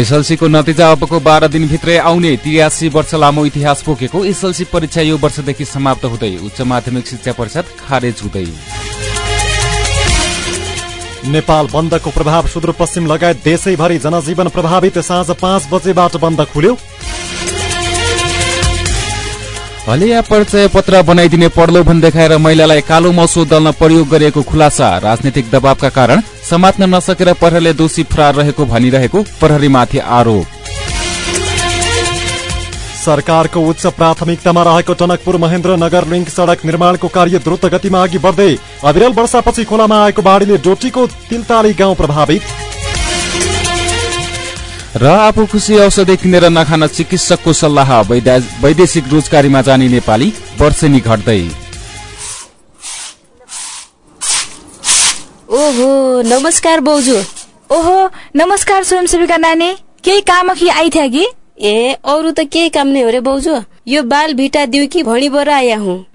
एसएलसीको नतिजा अबको बाह्र दिनभित्रै आउने तिरासी वर्ष लामो इतिहास पोकेको एसएलसी परीक्षा यो वर्षदेखि समाप्त हुँदै उच्च माध्यमिक शिक्षा परिषद खारेज हुँदै। नेपाल बन्दको प्रभाव सुदूरपश्चिम लगायत देशैभरि जनजीवन प्रभावित साँझ पाँच बजेबाट बन्द खुल्यो। हलिया परिचय पत्र बनाइदिने प्रलोभन देखाएर महिलालाई कालो मसो दल्न प्रयोग गरिएको खुलासा राजनीतिक दबावका कारण समात्न नसकेर प्रहरीले दोषी फरार रहेको भनिरहेको प्रहरीमाथि आरोप। सरकारको उच्च प्राथमिकतामा रहेको टनकपुर महेन्द्र नगर लिङ्क सड़क निर्माणको कार्य द्रुत गतिमा अघि बढ्दै अविरल वर्षापछि खोलामा आएको बाढीले डोटीको तिलताली गाउँ प्रभावित। र आफू खुसी औषधि किनेर नखान चिकित्सकको सल्लाह वैदेशिक रोजगारीमा जाने नेपाली वर्षेनी घट्दै। ओहो नमस्कार बौजू। ओहो नमस्कार स्वयंसेविका नानी। केही काम कि आइथ्या कि? ए अरू त केही काम नै हो रे बौजू। यो बाल भिटा दिउ कि भणी बर आया हुँ?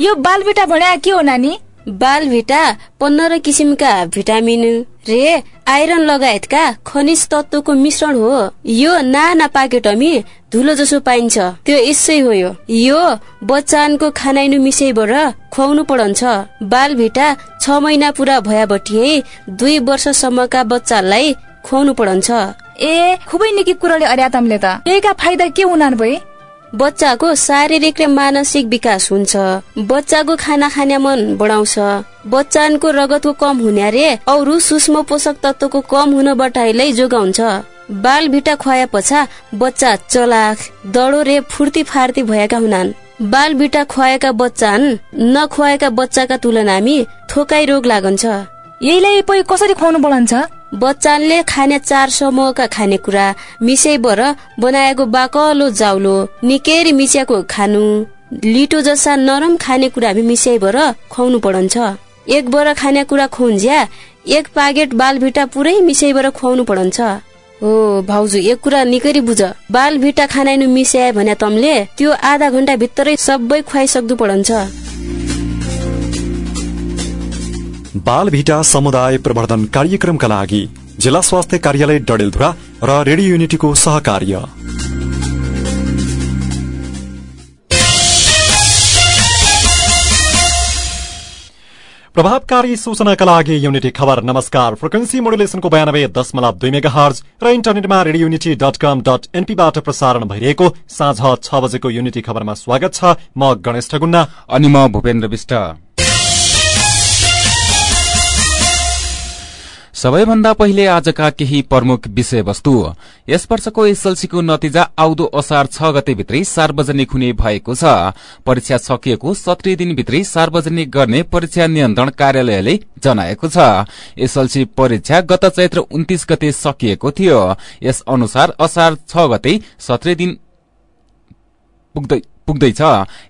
यो बाल भिटा भन्या के हो नानी? बाल भिटा पन्ध्र किसिमका भिटामिन रे आइरन लगायतका खनिज तत्वको मिश्रण हो। यो नाना पाकेटमी धुलो जसो पाइन्छ। त्यो यसै हो यो। यो बच्चानको खानाइनु मिसैबाट खुवाउनु बाल भिटा छ महिना पुरा भयाबटी दुई वर्षसम्मका बच्चालाई खुवाउनु पढन्छ। ए खुबै निकै कुराले अर्यातमले त। यहीका फाइदा के हुनान् भए बच्चाको शारीरिक र मानसिक विकास हुन्छ। बच्चाको खाना खाने मन बढाउँछ। बच्चाको रगतको कम हुने रे अरू सूक्ष्म पोषक तत्वको कम हुनबाटै जोगाउँछ। बाल भिटा खुवाए पछा बच्चा चलाक दडो रे फुर्ती फार्ती भएका हुनान्। बाल भिटा खुवाएका बच्चा नखुवाएका बच्चाका तुलनामी थोकाई रोग लागन्छ। यहीलाई कसरी खुवाउनु बढाउँछ बच्चाले खाने चार समूहका खानेकुरा मिसैबर बनाएको बाकलो जाउलो। निकेरी मिसियाको खानु। लिटो जस्ता नरम खानेकुरा हामी मिसाइबर खुवाउनु पढन्छ एक बर खानेकुरा खुन्ज्या एक पाकेट बाल भिटा पुरै मिसाइबर खुवाउनु पढन्छ हो भाउजू एक कुरा निकै बुझ। बाल भिटा खानाइनु मिसाए भने तमले त्यो आधा घण्टा भित्रै सबै खुवाइसक्दु पढन्छ बाल भिटा समुदाय प्रवर्धन कार्यक्रमका लागि जिल्ला स्वास्थ्य कार्यालय डडेलधुरा र रेडियो युनिटीको सहकार्य। प्रभावकारी सूचनाका लागि युनिटी खबर नमस्कार। फ्रिक्वेन्सी मोडुलेसनको बयानब्बे दशमलव दुई मेगा हर्ज र इन्टरनेटमा Radio Unity dot com dot एनपीबाट प्रसारण भइरहेको साँझ छ बजेको युनिटी खबरमा स्वागत छ। म गणेश ठगुन्ना। अनि म भूपेन्द्र विष्ट। सबैभन्दा पहिले आजका केही प्रमुख विषयवस्तु यस वर्षको एसएलसीको नतिजा आउँदो असार छ गतेभित्रै सार्वजनिक हुने भएको छ। परीक्षा सकिएको सत्री दिनभित्रै सार्वजनिक गर्ने परीक्षा नियन्त्रण कार्यालयले जनाएको छ। एसएलसी परीक्षा गत चैत्र उन्तिस गते सकिएको थियो। यस अनुसार असार छ गते सत्री दिन पुग्दै पुग्दैछ।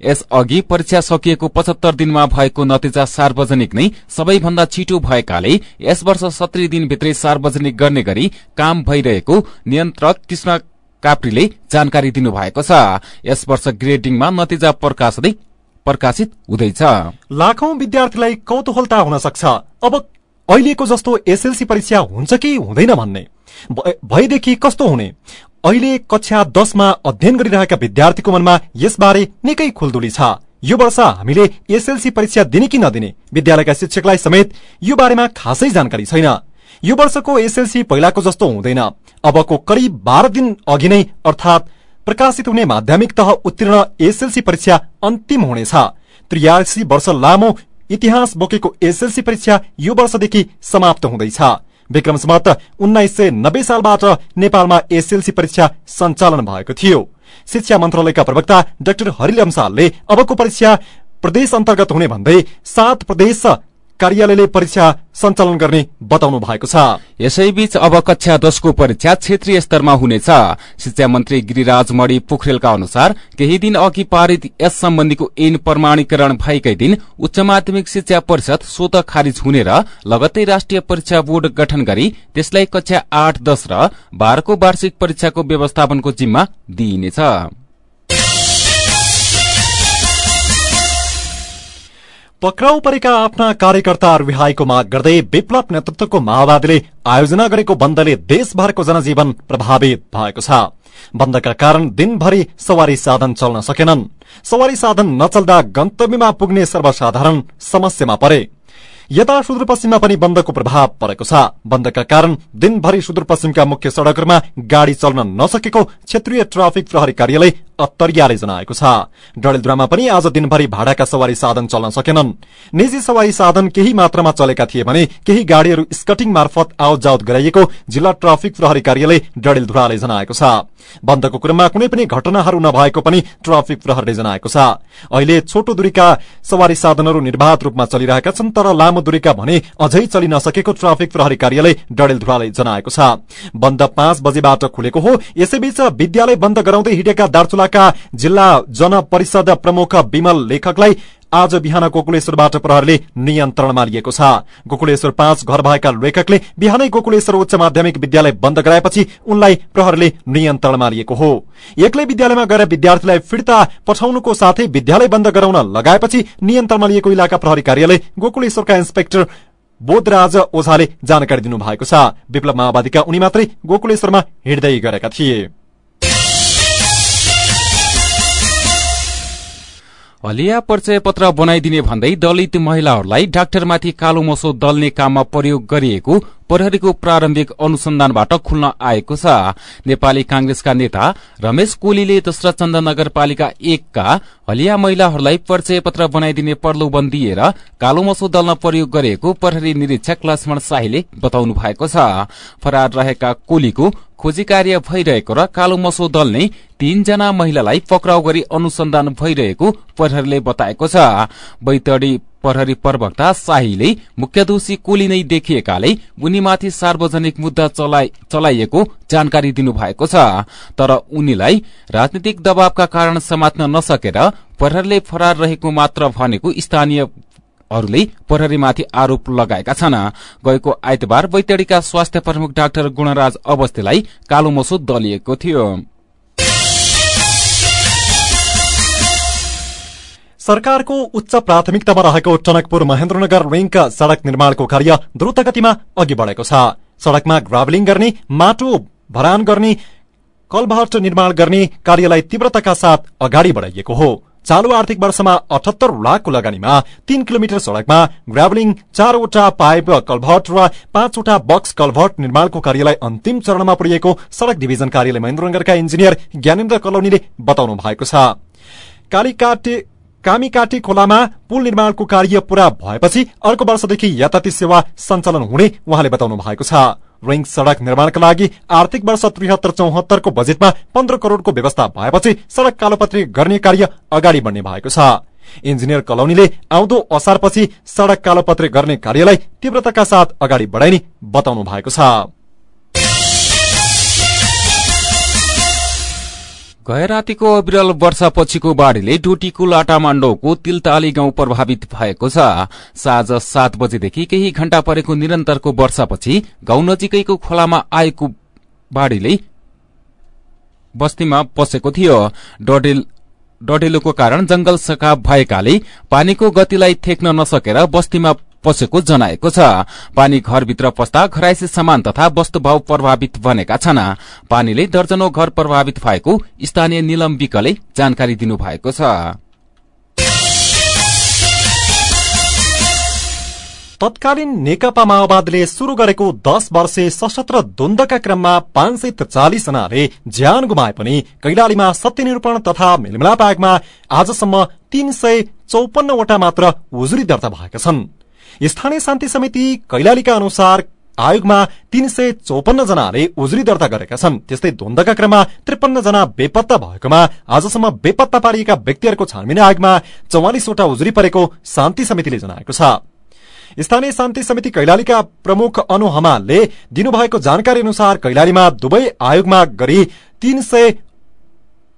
यस अघि परीक्षा सकिएको पचहत्तर दिनमा भएको नतिजा सार्वजनिक नै सबैभन्दा छिटो भएकाले यस वर्ष सत्री दिनभित्रै सार्वजनिक गर्ने गरी काम भइरहेको नियन्त्रक कृष्ण काप्रीले जानकारी दिनुभएको छ। यस वर्ष ग्रेडिङमा नतिजा प्रकाशित हुँदैछ। लाखौं विद्यार्थीलाई कौतूहलता हुन सक्छ। अब अहिलेको जस्तो एसएलसी परीक्षा हुन्छ कि हुँदैन भन्ने? भएदेखि कस्तो हुने? अहिले कक्षा दसमा अध्ययन गरिरहेका विद्यार्थीको मनमा यसबारे निकै खुल्दुली छ। यो वर्ष हामीले एसएलसी परीक्षा दिने कि नदिने विद्यालयका शिक्षकलाई समेत यो बारेमा खासै जानकारी छैन। यो वर्षको एसएलसी पहिलाको जस्तो हुँदैन। अबको करिब बाह्र दिन अघि नै अर्थात प्रकाशित हुने माध्यमिक तह उत्तीर्ण एसएलसी परीक्षा अन्तिम हुनेछ। त्रियासी वर्ष लामो इतिहास बोकेको एसएलसी परीक्षा यो वर्षदेखि समाप्त हुँदैछ। विक्रम सम्मत उन्नाइस सय नब्बे सालबाट नेपालमा एसएलसी परीक्षा सञ्चालन भएको थियो। शिक्षा मन्त्रालयका प्रवक्ता डाक्टर हरिलम सालले अबको परीक्षा प्रदेश अन्तर्गत हुने भन्दै सात प्रदेश कार्यालयले परीक्षा सञ्चालन गर्ने बताउनु भएको छ। यसैबीच अब कक्षा दशको परीक्षा क्षेत्रीय स्तरमा हुनेछ। शिक्षा मन्त्री गिरिराज मणि पोखरेलका अनुसार केही दिन अघि पारित यस सम्बन्धीको ऐन प्रमाणीकरण भएकै दिन उच्च माध्यमिक शिक्षा परिषद स्वत खारिज हुने र लगत्तै राष्ट्रिय परीक्षा बोर्ड गठन गरी त्यसलाई कक्षा आठ दश र बाह्रको वार्षिक परीक्षाको व्यवस्थापनको जिम्मा दिइनेछ। पक्राउ परेका आफ्ना कार्यकर्ता रिहाईको माग गर्दै विप्लव नेतृत्वको माओवादीले आयोजना गरेको बन्दले देशभरको जनजीवन प्रभावित भएको छ। बन्दका कारण दिनभरि सवारी साधन चल्न सकेनन्। सवारी साधन नचल्दा गन्तव्यमा पुग्ने सर्वसाधारण समस्यामा परे। यता सुदूरपश्चिममा पनि बन्दको प्रभाव परेको छ। बन्दका कारण दिनभरि सुदूरपश्चिमका मुख्य सड़कहरूमा गाड़ी चल्न नसकेको क्षेत्रीय ट्राफिक प्रहरी कार्यालय अत्तरियाले जनाएको छ। डडेलधुरामा पनि आज दिनभरि भाडाका सवारी साधन चल्न सकेनन्। निजी सवारी साधन केही मात्रामा चलेका थिए भने केही गाड़ीहरू स्कटिङ मार्फत आवत गराइएको जिल्ला ट्राफिक प्रहरी कार्यालय डडेलधुराले जनाएको छ। बन्दको क्रममा कुनै पनि घटनाहरू नभएको पनि ट्राफिक प्रहरीले जनाएको छ। अहिले छोटो दूरीका सवारी साधनहरू निर्वाध रूपमा चलिरहेका छन् तर लामो दूरीका भने अझै चलि नसकेको ट्राफिक प्रहरी कार्यालय डडेलधुराले जनाएको छ। बन्द पाँच बजेबाट खुलेको हो। यसैबीच विद्यालय बन्द गराउँदै हिँडेका दार्चुलाका जिल्ला जनपरिषद प्रमुख विमल लेखकलाई आज बिहान गोकुलेश्वरबाट प्रहरले नियन्त्रणमा लिएको छ। गोकुलेश्वर पाँच घर भएका लेखकले बिहानै गोकुलेश्वर उच्च माध्यमिक विद्यालय बन्द गराएपछि उनलाई प्रहरले नियन्त्रणमा लिएको हो। एक्लै विद्यालयमा गएर विद्यार्थीलाई फिर्ता पठाउनुको साथै विद्यालय बन्द गराउन लगाएपछि नियन्त्रणमा लिएको इलाका प्रहरी कार्यालय गोकुलेश्वरका इन्सपेक्टर बोधराज ओझाले जानकारी दिनुभएको छ। विप्लव माओवादीका उनी मात्रै गोकुलेश्वरमा हिँड्दै गरेका थिए। हलिया परिचय पत्र बनाइदिने भन्दै दलित महिलाहरूलाई डाक्टरमाथि कालो मसो दल्ने काममा प्रयोग गरिएको प्रहरीको प्रारम्भिक अनुसन्धानबाट खुल्न आएको छ। नेपाली कांग्रेसका नेता रमेश कोलीले दोस्रा चन्द नगरपालिका एकका हलिया महिलाहरूलाई परिचय पत्र बनाइदिने प्रलोभन दिएर कालो मसो दल्न प्रयोग गरिएको प्रहरी निरीक्षक लक्ष्मण शाहीले बताउनु भएको छ। फरार रहेका कोलीको खोजी कार्य भइरहेको र कालो मसो दल्ने तीनजना महिलालाई पक्राउ गरी अनुसन्धान भइरहेको प्रहरीले बताएको छ। बैतडी प्रहरी प्रवक्ता शाहीले मुख्य दोषी कोली नै देखिएकाले उनीमाथि सार्वजनिक मुद्दा चलाइएको जानकारी दिनुभएको छ। तर उनीलाई राजनीतिक दबावका कारण समात्न नसकेर प्रहरीले फरार रहेको मात्र भनेको स्थानीय हरूले प्रहरीमाथि आरोप लगाएका छन्। गएको आइतबार बैतडीका स्वास्थ्य प्रमुख डाक्टर गुणराज अवस्थीलाई कालो मसो दलिएको थियो। सरकारको उच्च प्राथमिकतामा रहेको टनकपुर महेन्द्रनगर रिङ्क सड़क निर्माणको कार्य द्रुत गतिमा अघि बढेको छ सड़कमा ग्राभलिङ गर्ने माटो भरान गर्ने कलभट निर्माण गर्ने कार्यलाई तीव्रताका साथ अगाडि बढाइएको हो चालू आर्थिक वर्षमा अठहत्तर लाखको लगानीमा तीन किलोमिटर सड़कमा ग्राभलिङ चारवटा पाइप कलभट र पाँचवटा बक्स कलभट निर्माणको कार्यलाई अन्तिम चरणमा पुर्याएको सड़क डिभिजन कार्यालय महेन्द्रनगरका इन्जिनियर ज्ञानेन्द्र कलौनीले बताउनु भएको छ कामीकाटी खोलामा पुल निर्माणको कार्य पूरा भएपछि अर्को वर्षदेखि यातायाती सेवा सञ्चालन हुने उहाँले बताउनु भएको छ। रिङ सड़क निर्माणका लागि आर्थिक वर्ष त्रिहत्तर चौहत्तरको बजेटमा पन्ध्र करोड़को व्यवस्था भएपछि सड़क कालोपत्री गर्ने कार्य अगाडि बढ्ने भएको छ। इन्जिनियर कलौनीले आउँदो असारपछि सड़क कालोपत्री गर्ने कार्यलाई तीव्रताका साथ अगाडि बढाइने बताउनु भएको छ। गए रातिको अविरल वर्षापछिको बाढ़ीले डोटीको लाटामाण्डोको तिलताली गाउँ प्रभावित भएको छ। साँझ सात बजेदेखि केही घण्टा परेको निरन्तरको वर्षापछि गाउँ नजिकैको खोलामा आएको बाढ़ीले बस्तीमा पसेको थियो। डडेलोको कारण जंगल सखा भएकाले पानीको गतिलाई थेक्न नसकेर बस्तीमा पसेको जनाएको छ। पानी घरभित्र पस्दा घराइसी सामान तथा वस्तुभाव प्रभावित बनेका छन्। पानीले दर्जनौ घर प्रभावित भएको स्थानीय निलम विकले जानकारी दिनुभएको छ। तत्कालीन नेकपा माओवादीले शुरू गरेको दश वर्षे सशस्त्र द्वन्दका क्रममा पाँच सय त्रिचालिस जनाले ज्यान गुमाए पनि कैलालीमा सत्यनिरूपण तथा मेलमिलाप आजसम्म तीन सय चौपन्नवटा मात्र उजुरी दर्ता भएका छन्। स्थानीय शान्ति समिति कैलालीका अनुसार आयोगमा तीन सय चौपन्न जनाले उजुरी दर्ता गरेका छन्। त्यस्तै द्वन्दका क्रममा त्रिपन्न जना बेपत्ता भएकोमा आजसम्म बेपत्ता पारिएका व्यक्तिहरूको छानबिन आयोगमा चौवालिसवटा उजुरी परेको शान्ति समितिले जनाएको छ। स्थानीय शान्ति समिति कैलालीका प्रमुख अनु हमालले दिनुभएको जानकारी अनुसार कैलालीमा दुवै आयोगमा गरी तीन सय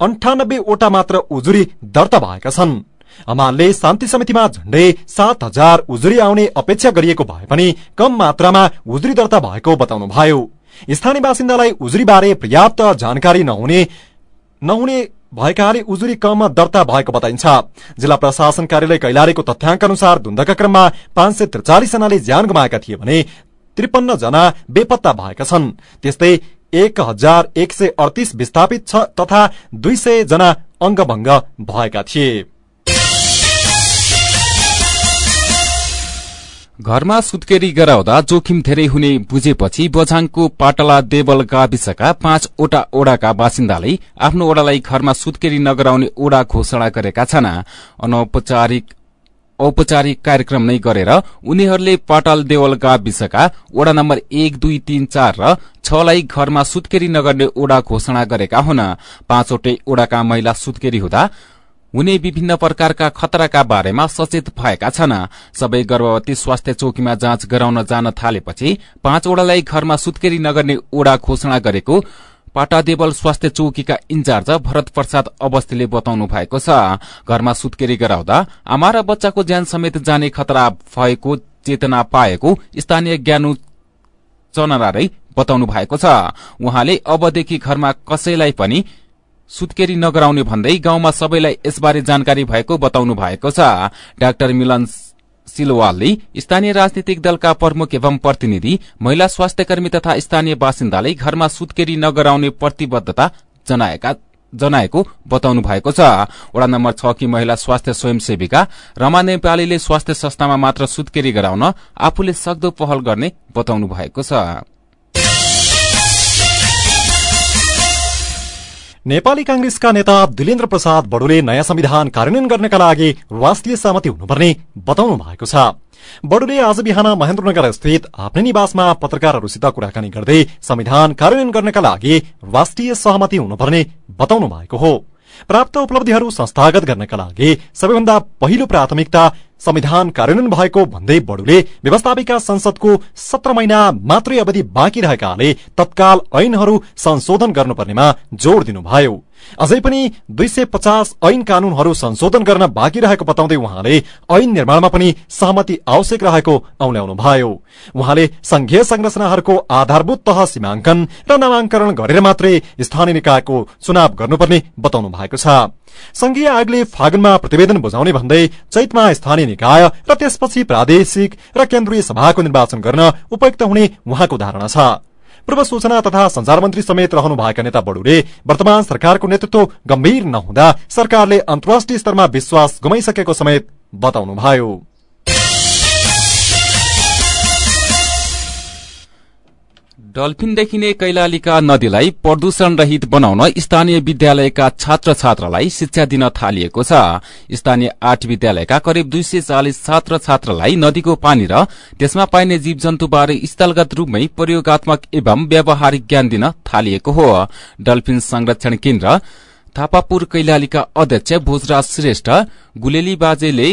अन्ठानब्बेवटा मात्र उजुरी दर्ता भएका छन्। अमानले शान्ति समितिमा झण्डै सात हजार उजुरी आउने अपेक्षा गरिएको भए पनि कम मात्रामा उजुरी दर्ता भएको बताउनुभयो। स्थानीय बासिन्दालाई उजुरी बारे पर्याप्त जानकारी नहुने नहुने भएकाले उजुरी कममा दर्ता भएको बताइन्छ। जिल्ला प्रशासन कार्यालय कैलालीको तथ्याङ्क अनुसार धुन्धका क्रममा पाँच सय त्रिचालिस जनाले ज्यान गुमाएका थिए भने त्रिपन्न जना बेपत्ता भएका छन्। त्यस्तै एक हजार एक सय अडतिस विस्थापित छ तथा दुई सय जना अङ्गभङ्ग भएका थिए। घरमा सुत्केरी गराउँदा जोखिम धेरै हुने बुझेपछि बझाङको पाटला देवल गाविसका पाँचवटा ओडाका बासिन्दाले आफ्नो ओडालाई घरमा सुत्केरी नगराउने ओडा घोषणा गरेका छन्। अनौपचारिक औपचारिक कार्यक्रम नै गरेर उनीहरूले पाटल देवल गाविसका ओडा नम्बर एक दुई तीन चार र छलाई घरमा सुत्केरी नगर्ने ओडा घोषणा गरेका हुन्। पाँचवटै ओडाका महिला सुत्केरी हुँदा हुने विभिन्न प्रकारका खतराका बारेमा सचेत भएका छन्। सबै गर्भवती स्वास्थ्य चौकीमा जाँच गराउन जान थालेपछि पाँचवटालाई घरमा सुत्केरी नगर्ने ओडा घोषणा गरेको पाटादेवल स्वास्थ्य चौकीका इन्चार्ज भरत प्रसाद अवस्थीले बताउनु भएको छ। घरमा सुत्केरी गराउँदा आमा र बच्चाको ज्यान समेत जाने खतरा भएको चेतना पाएको स्थानीय ज्ञानु चनराले बताउनु भएको छ। उहाँले अबदेखि घरमा कसैलाई पनि सुत्केरी नगराउने भन्दै गाउँमा सबैलाई यसबारे जानकारी भएको बताउनु भएको छ। डाक्टर मिलन सिलवालले स्थानीय राजनीतिक दलका प्रमुख एवं प्रतिनिधि महिला स्वास्थ्य कर्मी तथा स्थानीय बासिन्दाले घरमा सुत्केरी नगराउने प्रतिबद्धता जनाएका जनाएको बताउनु भएको छ। वडा नम्बर छ कि महिला स्वास्थ्य स्वयंसेविका रमा नेपालीले स्वास्थ्य संस्थामा मात्र सुत्केरी गराउन आफूले सक्दो पहल गर्ने बताउनु भएको छ। नेपाली कांग्रेसका नेता दिलेन्द्र प्रसाद बडुले नयाँ संविधान कार्यान्वयन गर्नका लागि राष्ट्रिय सहमति हुनुपर्ने बताउनु भएको छ बडुले आज बिहान महेन्द्रनगर स्थित आफ्नै निवासमा पत्रकारहरूसित कुराकानी गर्दै संविधान कार्यान्वयन गर्नका लागि राष्ट्रिय सहमति हुनुपर्ने बताउनु भएको हो प्राप्त उपलब्धिहरू संस्थागत गर्नका लागि सबैभन्दा पहिलो प्राथमिकता संविधान कार्यान्वयन भएको भन्दै बडुले व्यवस्थापिका संसदको सत्र महिना मात्रै अवधि बाँकी रहेकाले तत्काल ऐनहरू संशोधन गर्नुपर्नेमा जोड़ दिनुभयो। अझै पनि दुई सय पचास ऐन कानूनहरू संशोधन गर्न बाँकी रहेको बताउँदै उहाँले ऐन निर्माणमा पनि सहमति आवश्यक रहेको औल्याउनु भयो। उहाँले संघीय संरचनाहरूको आधारभूत तह सीमाङ्कन र नामाङ्करण गरेर मात्रै स्थानीय निकायको चुनाव गर्नुपर्ने बताउनु भएको छ। संघीय आयोगले फागुनमा प्रतिवेदन बुझाउने भन्दै चैतमा स्थानीय निकाय र त्यसपछि प्रादेशिक र केन्द्रीय सभाको निर्वाचन गर्न उपयुक्त हुने उहाँको धारणा छ। पूर्व सूचना तथा संचार मन्त्री समेत रहनुभएका नेता बडुले वर्तमान सरकारको नेतृत्व गम्भीर नहुँदा सरकारले अन्तर्राष्ट्रिय स्तरमा विश्वास गुमाइसकेको समेत बताउनुभयो। डल्फिन देखिने कैलालीका नदीलाई प्रदूषण रहित बनाउन स्थानीय विद्यालयका छात्र छात्रालाई शिक्षा दिन थालिएको छ। स्थानीय आठ विद्यालयका करिब दुई सय चालिस छात्र छात्रालाई नदीको पानी र त्यसमा पाइने जीव जन्तुबारे स्थलगत रूपमै प्रयोगत्मक एवं व्यावहारिक ज्ञान दिन थालिएको हो। डल्फिन संरक्षण केन्द्र थापापुर कैलालीका अध्यक्ष भोजराज श्रेष्ठ गुलेली बाजेले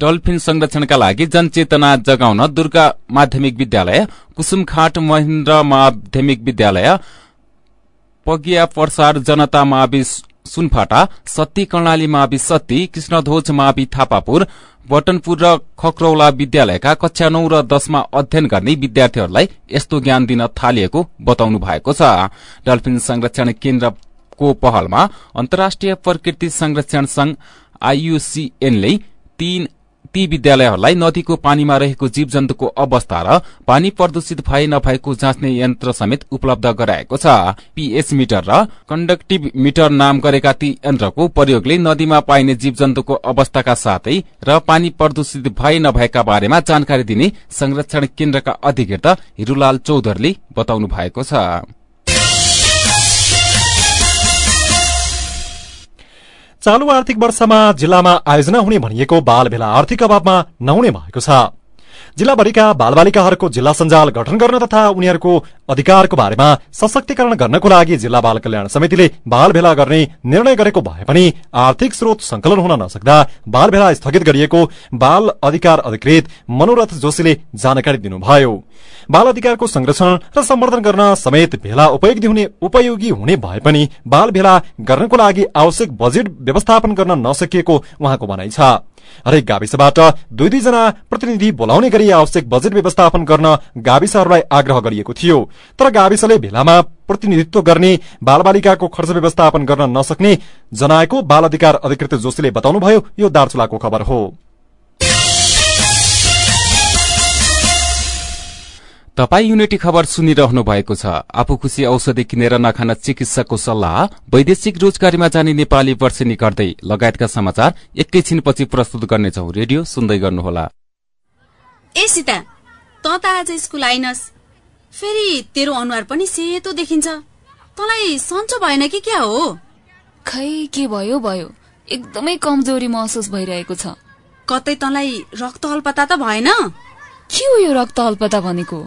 डल्फिन संरक्षणका लागि जनचेतना जगाउन दुर्गा माध्यमिक विद्यालय कुसुमखाट महेन्द्र माध्यमिक विद्यालय पगिया प्रसार जनता मावि सुनफाटा सत्ती कर्णाली मावि सत्ती कृष्णध्वज मावि थापापुर बटनपुर र खक्रौला विद्यालयका कक्षा नौ र दशमा अध्ययन गर्ने विद्यार्थीहरूलाई यस्तो ज्ञान दिन थालिएको बताउनु भएको छ। डल्फिन संरक्षण केन्द्रको पहलमा अन्तर्राष्ट्रिय प्रकृति संरक्षण संघ आईयूसीएनले तीन ती विद्यालयहरूलाई नदीको पानीमा रहेको जीव जन्तुको अवस्था र पानी प्रदूषित भए नभएको जाँच्ने यन्त्र समेत उपलब्ध गराएको छ। पीएच मिटर र कन्डक्टिभ मिटर नाम गरेका ती यन्त्रको प्रयोगले नदीमा पाइने जीव जन्तुको अवस्थाका साथै र पानी प्रदूषित भए नभएका बारेमा जानकारी दिने संरक्षण केन्द्रका अधिकृत हिरूलाल चौधरीले बताउनु भएको छ। चालू आर्थिक वर्षमा जिल्लामा आयोजना हुने भनिएको बाल भेला आर्थिक अभावमा नहुने भएको छ। जिल्लाभरिका बालबालिकाहरूको जिल्ला सञ्जाल गठन गर्न तथा उनीहरूको अधिकारको बारेमा सशक्तिकरण गर्नको लागि जिल्ला बाल कल्याण समितिले बाल भेला गर्ने निर्णय गरेको भए पनि आर्थिक स्रोत संकलन हुन नसक्दा बाल भेला स्थगित गरिएको बाल अधिकार अधिकृत मनोरथ जोशीले जानकारी दिनुभयो। बाल अधिकारको संरक्षण र सम्वर्धन गर्न समेत भेला उपयोगी हुने उपयोगी हुने भए पनि बाल भेला गर्नको लागि आवश्यक बजेट व्यवस्थापन गर्न नसकिएको उहाँको भनाइ छ। हरेक गाविसबाट दुई दुईजना प्रतिनिधि बोलाउने गरी आवश्यक बजेट व्यवस्थापन गर्न गाविसहरूलाई आग्रह गरिएको थियो। तर गाविसले भेलामा प्रतिनिधित्व गर्ने बालबालिकाको खर्च व्यवस्थापन गर्न नसक्ने जनाएको बाल अधिकार अधिकृत जोशीले बताउनुभयो यो दार्चुलाको खबर हो। तपाई युनिटी खबर सुनिरहनु भएको छ। आफू खुशी औषधि किनेर नखान चिकित्सकको सल्लाह वैदेशिक रोजगारीमा जाने नेपाली वर्षेनी गर्दै लगायतका समाचार एकैछिनपछि प्रस्तुत गर्नेछौ। रेडियो सुन्दै गर्नुहोला। ए सीता त त आज स्कुल आइनस्। फेरि तेरो अनुहार पनि सेतो देखिन्छ। तँलाई सन्चो भएन कि क्या हो? खै के भयो भयो। एकदमै कमजोरी महसुस भइरहेको छ। कतै तँलाई रक्त अल्पता त भएन? के हो यो रक्त अल्पता भनेको?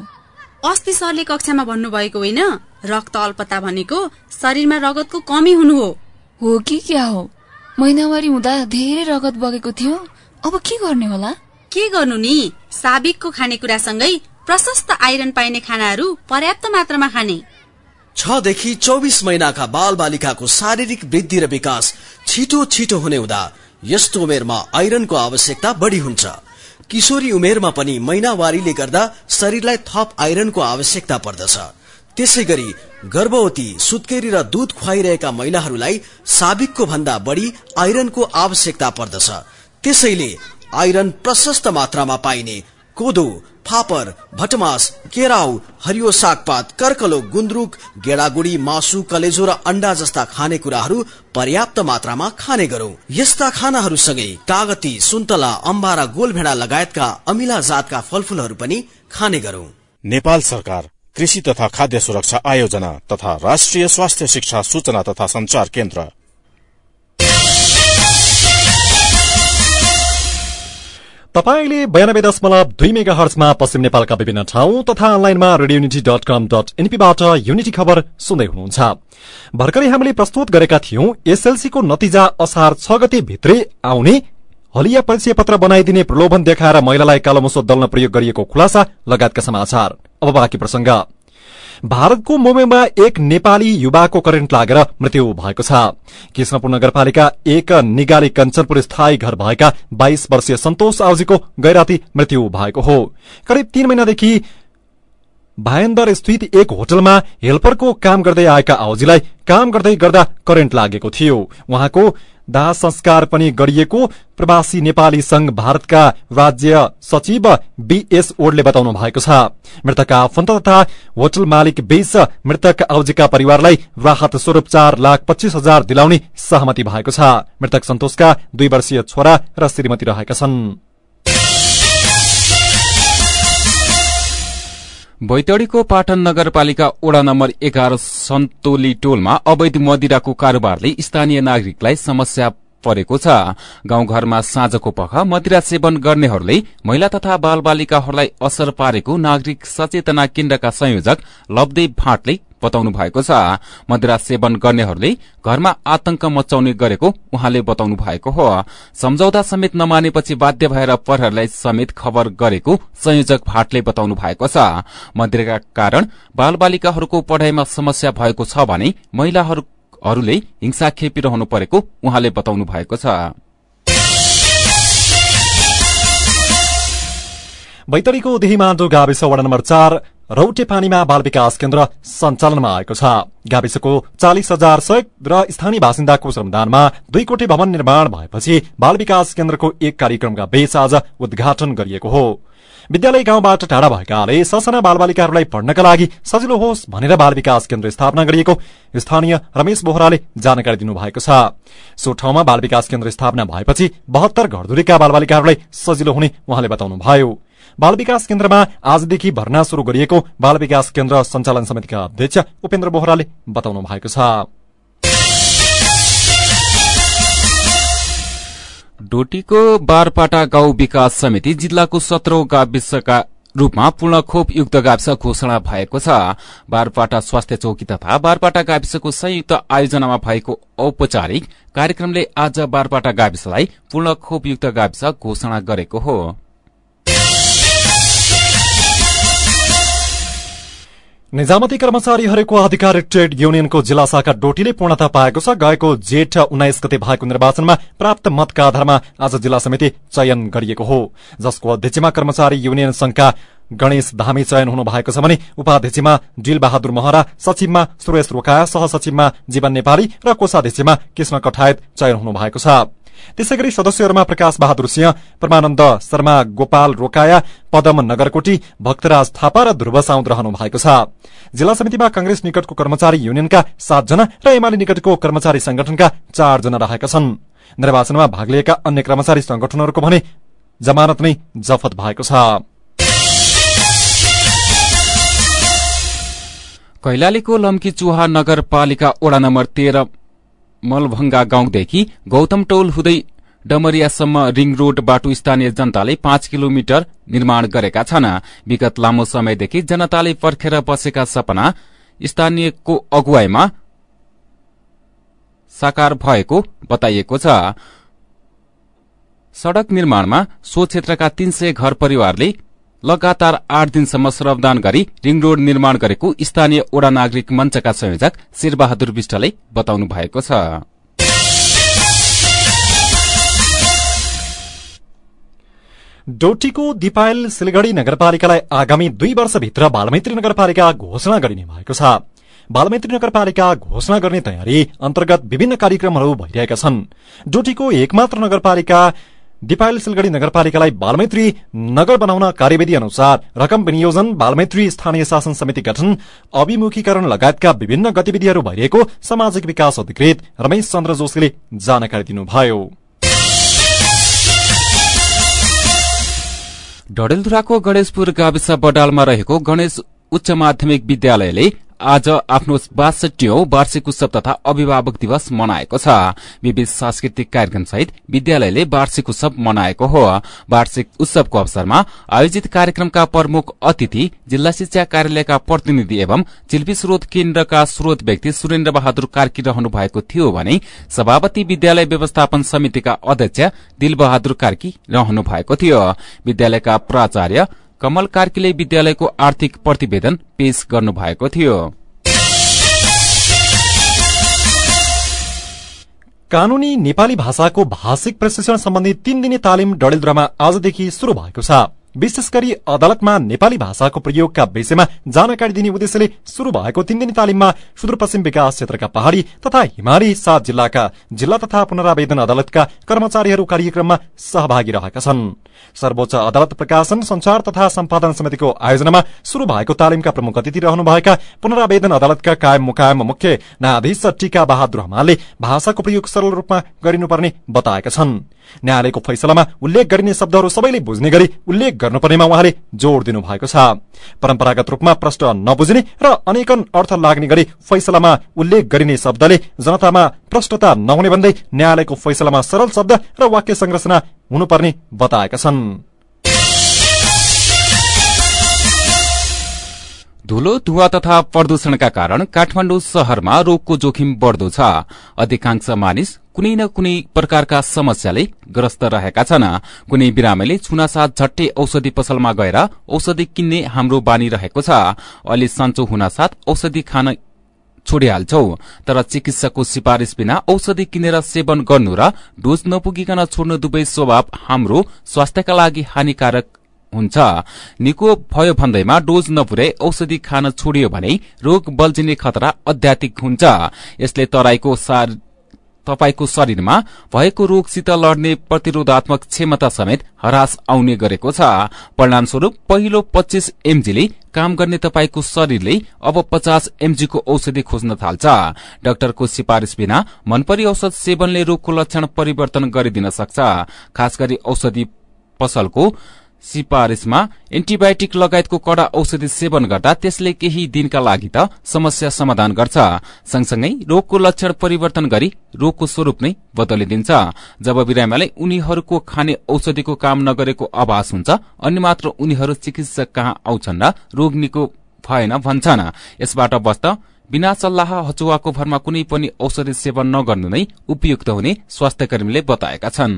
अस्ति सरले कक्षामा भन्नुभएको होइन? रक्त अल्पता भनेको शरीरमा रगतको कमी हुनु हो। हो कि क्या हो? महिनावारी हुँदा धेरै रगत बगेको थियो। अब के गर्ने होला? के गर्नु नि? साबिकको खानेकुरासँगै प्रशस्त आइरन पाइने खानाहरू पर्याप्त मात्रामा खाने। छदेखि चौबिस महिनाका बाल बालिकाको शारीरिक वृद्धि र विकास छिटो छिटो हुने हुँदा यस्तो उमेरमा आइरनको आवश्यकता बढ़ी हुन्छ। किशोरी उमेरमा पनि महिनावारीले गर्दा शरीरलाई थप आइरनको आवश्यकता पर्दछ। त्यसै गरी गर्भवती सुत्केरी र दूध खुवाइरहेका महिलाहरूलाई साबिकको भन्दा बढ़ी आइरनको आवश्यकता पर्दछ। त्यसैले आइरन प्रशस्त मात्रामा पाइने कोदो फापर भटमास केराउ हरियो सागपात कर्कलो गुन्द्रुक गेडागुडी मासु कलेजो र अण्डा जस्ता खानेकुराहरू पर्याप्त मात्रामा खाने गरौं। यस्ता खानाहरूसँगै कागती सुन्तला अम्बा र गोलभेडा लगायतका अमिला जातका फलफूलहरू पनि खाने गरौं। नेपाल सरकार कृषि तथा खाद्य सुरक्षा आयोजना तथा राष्ट्रिय स्वास्थ्य शिक्षा सूचना तथा संचार केन्द्र। तपाईँले बयानब्बे दशमलव दुई मेगा हर्चमा पश्चिम नेपालका विभिन्न ठाउँ तथा अनलाइनमा Radio Unity dot com dot एनपीबाट Unity खबर सुन्दै हुनुहुन्छ। भर्खरै हामीले प्रस्तुत गरेका थियौं एसएलसीको नतिजा असार छ गते भित्रै आउने हलिया परिचय पत्र बनाइदिने प्रलोभन देखाएर महिलालाई कालोमुसो दल्न प्रयोग गरिएको खुलासा लगायतका समाचार। अब बाँकी भारतको मुम्बईमा एक नेपाली युवाको करेन्ट लागेर मृत्यु भएको छ। कृष्णपुर नगरपालिका एक निगाली कञ्चनपुर स्थायी घर भएका बाइस वर्षीय सन्तोष आउजीको गैराती मृत्यु भएको हो। करिब तीन महिनादेखि भायन्दर स्थित एक होटलमा हेल्परको काम गर्दै आएका आउजीलाई काम गर्दै गर्दा करेन्ट लागेको थियो। उहाँको दाह संस्कार पनि गरिएको प्रवासी नेपाली संघ भारतका राज्य सचिव बीएस ओडले बताउनु भएको छ। मृतकका आफन्त तथा होटल मालिक बीच मृतक आउजीका परिवारलाई राहत स्वरूप चार लाख पच्चीस हजार दिलाउने सहमति भएको छ। मृतक सन्तोषका दुई वर्षीय छोरा र श्रीमती रहेका छन्। बैतडीको पाटन नगरपालिका ओडा नम्बर एघार सन्तोली टोलमा अवैध मदिराको कारोबारले स्थानीय नागरिकलाई समस्या परेको छ। गाउँघरमा साँझको पख मदिरा सेवन गर्नेहरूले महिला तथा बाल बालिकाहरूलाई असर पारेको नागरिक सचेतना केन्द्रका संयोजक लवदेव भाटले बताउनु भएको छ। मदिरा सेवन गर्नेहरूले घरमा आतंक मचाउने गरेको उहाँले बताउनु भएको हो। सम्झौता समेत नमानेपछि बाध्य भएर प्रहरलाई समेत खबर गरेको संयोजक भाटले बताउनु भएको छ। मदिराका कारण बाल बालिकाहरूको पढ़ाइमा समस्या भएको छ भने महिलाहरूले हिंसा खेपिरहनु परेको उहाँले बताउनु भएको छ। बैतडीको देहीमाण्डो गाविस वडा नम्बर चार रौटे पानीमा बाल विकास केन्द्र सञ्चालनमा आएको छ। गाविसको चालिस हजार सहयोग र स्थानीय बासिन्दाको श्रमदानमा दुई कोठे भवन निर्माण भएपछि बाल विकास केन्द्रको एक कार्यक्रमका बीच आज उद्घाटन गरिएको हो। विद्यालय गाउँबाट टाढा भएकाले ससाना बालबालिकाहरूलाई पढ्नका लागि सजिलो होस् भनेर बाल विकास केन्द्र स्थापना गरिएको स्थानीय रमेश बोहराले जानकारी दिनुभएको छ। सो ठाउँमा बाल विकास केन्द्र स्थापना भएपछि बहत्तर घरधुरीका बालबालिकाहरूलाई सजिलो हुने उहाँले बताउनुभयो। बाल विकास केन्द्रमा आजदेखि भर्ना शुरू गरिएको बाल विकास केन्द्र सञ्चालन समितिका अध्यक्ष उपेन्द्र बोहराले बताउनु भएको छ। डोटीको बारपाटा गाउँ विकास समिति जिल्लाको सत्रौं गाविसका रूपमा पूर्ण खोप युक्त गाविस घोषणा भएको छ। बारपाटा स्वास्थ्य चौकी तथा बारपाटा गाविसको संयुक्त आयोजनामा भएको औपचारिक कार्यक्रमले आज बारपाटा गाविसलाई पूर्ण खोप युक्त गाविस घोषणा गरेको हो। निजामती कर्मचारीहरूको आधिकारिक ट्रेड युनियनको जिल्ला शाखा डोटीले पूर्णता पाएको छ। गएको जेठ उन्नाइस गते भएको निर्वाचनमा प्राप्त मतका आधारमा आज जिल्ला समिति चयन गरिएको हो। जसको अध्यक्षमा कर्मचारी युनियन संघका गणेश धामी चयन हुनु भएको छ भने उपाध्यक्षमा डिल बहादुर महरा सचिवमा सुरेश रोकाया सहसचिवमा जीवन नेपाली र कोषाध्यक्षमा कृष्ण कठायत चयन हुनु भएको छ। त्यसै गरी सदस्यहरूमा प्रकाश बहादुर सिंह परमानन्द शर्मा गोपाल रोकाया पदम नगरकोटी भक्तराज थापा र ध्रुव साउद रहनु भएको छ। जिल्ला समितिमा कंग्रेस निकटको कर्मचारी युनियनका सातजना र एमाले निकटको कर्मचारी संगठनका चारजना रहेका छन्। निर्वाचनमा भाग लिएका अन्य कर्मचारी संगठनहरूको भने जमानत नै जफत भएको छ। कैलालीको लम्की चुहा नगरपालिका वडा नम्बर तेह्र मलभंगा गाउँदेखि गौतम टोल हुँदै डमरियासम्म रिङ रोड बाटो स्थानीय जनताले पाँच किलोमिटर निर्माण गरेका छन्। विगत लामो समयदेखि जनताले पर्खेर बसेका सपना स्थानीयको अगुवाईमा साकार भएको बताइएको छ। सड़क निर्माणमा सो क्षेत्रका तीन सय घर परिवारले लगातार आठ दिनसम्म श्रमदान गरी रिङ रोड निर्माण गरेको स्थानीय ओडा नागरिक मञ्चका संयोजक शेरबहादुर विष्टले बताउनु भएको छ। डोटीको दिपायल सिलगढ़ी नगरपालिकालाई आगामी दुई वर्षभित्र बालमैत्री नगरपालिका घोषणा गरिने भएको छ। बालमैत्री नगरपालिका घोषणा गर्ने तयारी अन्तर्गत विभिन्न कार्यक्रमहरू भइरहेका छन्। डोटीको एकमात्र नगरपालिका दिपायल सिलगढ़ी नगरपालिकालाई बालमैत्री नगर बनाउन कार्यविधि अनुसार रकम विनियोजन बालमैत्री स्थानीय शासन समिति गठन अभिमुखीकरण लगायतका विभिन्न गतिविधिहरू भइरहेको सामाजिक विकास अधिकृत रमेश चन्द्र जोशीले जानकारी दिनुभयो। डडेलधुराको गणेशपुर गाविस बडालमा रहेको गणेश उच्च माध्यमिक विद्यालयले आज आफ्नो बासठीऔं वार्षिक उत्सव तथा अभिभावक दिवस मनाएको छ। विविध सांस्कृतिक कार्यक्रम सहित विद्यालयले वार्षिक उत्सव मनाएको हो। वार्षिक उत्सवको अवसरमा आयोजित कार्यक्रमका प्रमुख अतिथि जिल्ला शिक्षा कार्यालयका प्रतिनिधि एवं चिल्पी स्रोत केन्द्रका स्रोत व्यक्ति सुरेन्द्र बहादुर कार्की रहनु भएको थियो भने सभापति विद्यालय व्यवस्थापन समितिका अध्यक्ष दिल बहादुर कार्की रहनु भएको थियो। विद्यालयका प्राचार्य कमल कार्कीले विद्यालयको आर्थिक प्रतिवेदन पेश गर्नुभएको थियो। कानूनी नेपाली भाषाको भाषिक प्रशिक्षण सम्बन्धी तीन दिने तालिम डडेलधुरामा आजदेखि शुरू भएको छ। विशेष गरी अदालतमा नेपाली भाषाको प्रयोगका विषयमा जानकारी दिने उद्देश्यले शुरू भएको तीन दिने तालिममा सुदूरपश्चिम विकास क्षेत्रका पहाड़ी तथा हिमाली सात जिल्लाका जिल्ला तथा पुनरावेदन अदालतका कर्मचारीहरू कार्यक्रममा सहभागी रहेका छन्। सर्वोच्च अदालत प्रकाशन संचार तथा सम्पादन समितिको आयोजनामा शुरू भएको तालिमका प्रमुख अतिथि रहनुभएका पुनरावेदन अदालतका कायम मुकायम मुख्य न्यायाधीश टीका बहादुर हमालले भाषाको प्रयोग सरल रूपमा गरिनुपर्ने बताएका छन्। न्यायालयको फैसलामा उल्लेख गरिने शब्दहरू सबैले बुझ्ने गरी उल्लेख गर्नुपर्नेमा उहाँले जोड़ दिनु भएको छ। परम्परागत रूपमा प्रष्ट नबुझ्ने र अनेकन अर्थ लाग्ने गरी फैसलामा उल्लेख गरिने शब्दले जनतामा प्रष्टता नहुने भन्दै न्यायालयको फैसलामा सरल शब्द र वाक्य संरचना हुनुपर्ने बताएका छन्। धुलो धुवा तथा प्रदूषणका कारण काठमाण्डु शहरमा रोगको जोखिम बढ़दो छ। अधिकांश मानिस कुनै न कुनै प्रकारका समस्याले ग्रस्त रहेका छन्। कुनै बिरामीले छुनासाथ झट्टै औषधि पसलमा गएर औषधि किन्ने हाम्रो बानी रहेको छ। अलि सन्चो हुनासाथ औषधि खान छोडिहाल्छौ तर चिकित्सकको सिफारिश बिना औषधि किनेर सेवन गर्नु र डोज नपुगिकन छोड्नु दुवै स्वभाव हाम्रो स्वास्थ्यका लागि हानिकारक हुन्छ। निको भयो भन्दैमा डोज नपुर्याई औषधि खान छोडियो भने रोग बल्झिने खतरा अध्यात्मिक हुन्छ। यसले तराईको तपाईँको शरीरमा भएको रोगसित लड्ने प्रतिरोधात्मक क्षमता समेत हरास आउने गरेको छ। परिणामस्वरूप पहिलो पच्चीस एमजीले काम गर्ने तपाईँको शरीरले अब पचास एमजीको औषधि खोज्न थाल्छ। डाक्टरको सिफारिश बिना मनपरी औषध सेवनले रोगको लक्षण परिवर्तन गरिदिन सक्छ। खास गरी औषधि पसलको सिफारिशमा एन्टिबायोटिक लगायतको कड़ा औषधि सेवन गर्दा त्यसले केही दिनका लागि त समस्या समाधान गर्छ। सँगसँगै रोगको लक्षण परिवर्तन गरी रोगको स्वरूप नै बदलिदिन्छ। जब बिरामीलाई उनीहरूको खाने औषधिको काम नगरेको आभास हुन्छ अनि मात्र उनीहरू चिकित्सक कहाँ आउँछन् र रोग निको भएन भन्छन्। यसबाट बस्द बिना सल्लाह हचुवाको भरमा कुनै पनि औषधि सेवन नगर्नु नै उपयुक्त हुने स्वास्थ्य कर्मीले बताएका छन्।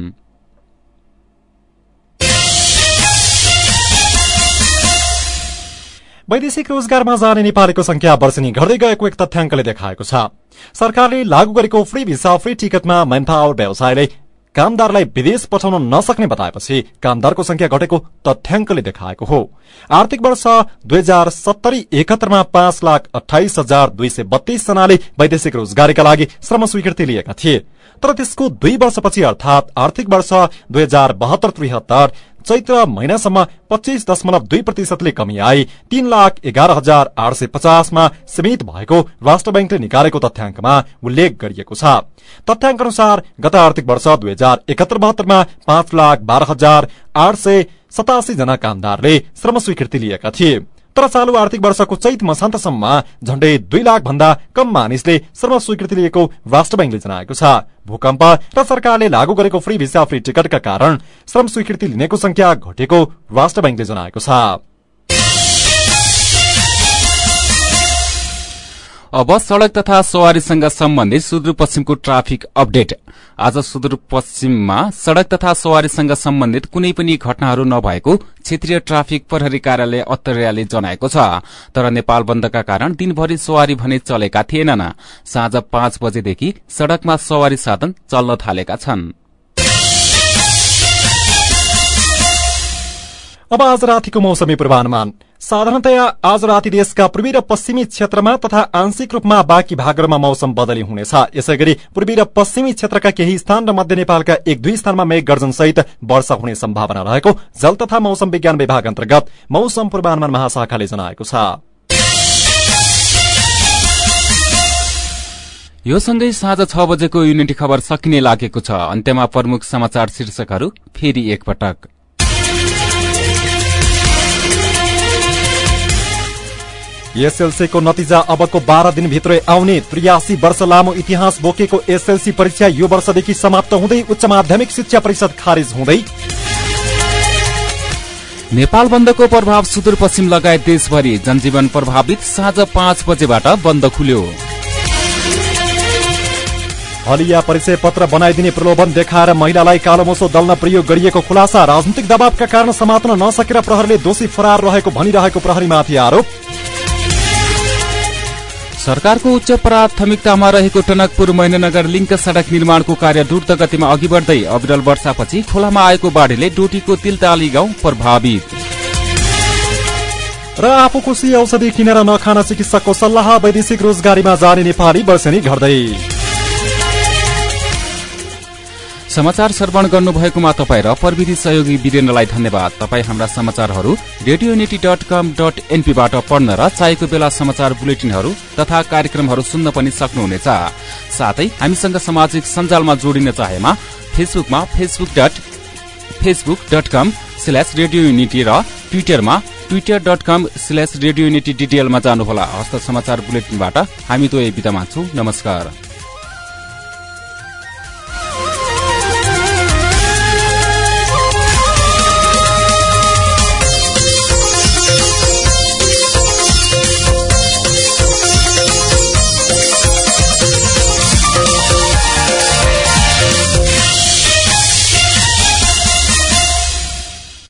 वैदेशिक रोजगारमा जाने नेपालीको संख्या वर्षनी घट्दै गएको एक तथ्याङ्कले देखाएको छ। सरकारले लागू गरेको फ्री भिसा फ्री टिकटमा मैन पावर व्यवसायले कामदारलाई विदेश पठाउन नसक्ने बताएपछि कामदारको संख्या घटेको तथ्याङ्कले देखाएको हो। आर्थिक वर्ष दुई हजार सत्तरी एकहत्तरमा पाँच लाख अठाइस हजार दुई सय बत्तीस जनाले वैदेशिक रोजगारीका लागि श्रम स्वीकृति लिएका थिए। तर त्यसको दुई वर्षपछि अर्थात आर्थिक वर्ष दुई हजार बहत्तर त्रिहत्तर चैत्र महिनासम्म पच्चीस दशमलव दुई प्रतिशतले कमी आई। तीन लाख एघार हजार आठ सय पचासमा सीमित भएको राष्ट्र ब्याङ्कले निकालेको तथ्याङ्कमा उल्लेख गरिएको छ। तथ्याङ्क अनुसार गत आर्थिक वर्ष दुई हजार एकहत्तर बहत्तरमा पाँच लाख बाह्र हजार आठ सय सतासी जना कामदारले श्रम स्वीकृति लिएका थिए। तर चालू आर्थिक वर्षको चैत मसान्तसम्म झण्डै दुई लाख भन्दा कम मानिसले श्रम स्वीकृति लिएको राष्ट्र ब्याङ्कले जनाएको छ। भूकम्प र सरकारले लागू गरेको फ्री भिसा फ्री टिकटका कारण श्रम स्वीकृति लिनेको संख्या घटेको राष्ट्र ब्याङ्कले जनाएको छ। अब सड़क तथा सवारीसँग सम्बन्धित सुदूरपश्चिमको ट्राफिक अपडेट। आज सुदूरपश्चिममा सड़क तथा सवारीसँग सम्बन्धित कुनै पनि घटनाहरू नभएको क्षेत्रीय ट्राफिक प्रहरी कार्यालय अत्तरियाले जनाएको छ। तर नेपाल बन्दका कारण दिनभरि सवारी भने चलेका थिएनन्। साँझ पाँच बजेदेखि सड़कमा सवारी साधन चल्न थालेका छन्। अब आज रातिको मौसमी पूर्वानुमान। साधारणतया आज राति देशका पूर्वी र पश्चिमी क्षेत्रमा तथा आंशिक रूपमा बाँकी भागहरूमा मौसम बदली हुनेछ। यसै गरी पूर्वी र पश्चिमी क्षेत्रका केही स्थान र मध्य नेपालका एक दुई स्थानमा मेघ गर्जन सहित वर्षा हुने सम्भावना रहेको जल तथा मौसम विज्ञान विभाग अन्तर्गत मौसम पूर्वानुमान महाशाखाले जनाएको छ। यो सँगै साँझ छ बजेको युनिटी खबर सकिने लागेको छ। अन्त्यमा प्रमुख समाचार शीर्षकहरू फेरि एकपटक। एसएलसीको नतिजा अबको बाह्र दिनभित्रै आउने त्रियासी वर्ष लामो इतिहास बोकेको एसएलसी परीक्षा यो वर्षदेखि समाप्त हुँदै उच्च माध्यमिक शिक्षा परिषद खारेज हुँदै। नेपाल बन्दको प्रभाव सुदूरपश्चिम लगायत देशभरि। जनजीवन प्रभावित साँझ पाँच बजेबाट बन्द खुल्यो। हलिया परिचय पत्र बनाइदिने प्रलोभन देखाएर महिलालाई कालोमोसो दल्न प्रयोग गरिएको खुलासा। राजनीतिक दबावका कारण समात्न नसकेर प्रहरीले दोषी फरार रहेको भनिरहेको प्रहरीमाथि आरोप। सरकारको उच्च प्राथमिकतामा रहेको टनकपुर मैननगर लिङ्क सड़क निर्माणको कार्य द्रुत गतिमा अघि बढ्दै अविरल वर्षापछि खोलामा आएको बाढीले डोटीको तिलताली गाउँ प्रभावित। र आफूकुसी औषधि किनेर नखान चिकित्सकको सल्लाह वैदेशिक रोजगारीमा जाने नेपाली वर्षेनी घट्दै। समाचार श्रवण गर्नुभएकोमा तपाईँ र प्रविधि सहयोगी वीरेन्द्रलाई धन्यवाद। तपाईँ हाम्रा समाचारहरू Radio Unity dot com dot एनपीबाट पढ्न र चाहेको बेला समाचार बुलेटिनहरू तथा कार्यक्रमहरू सुन्न पनि सक्नुहुनेछ। साथै हामीसँग सामाजिक सञ्जालमा जोडिन चाहेमा फेसबुकमा Facebook dot Facebook dot com slash radio unity र ट्विटरमा Twitter dot com slash radio unity डिडिएलमा जानुहोला। हस्त समाचार बुलेटिनबाट हामी दुवै बिदा मान्छौ नमस्कार।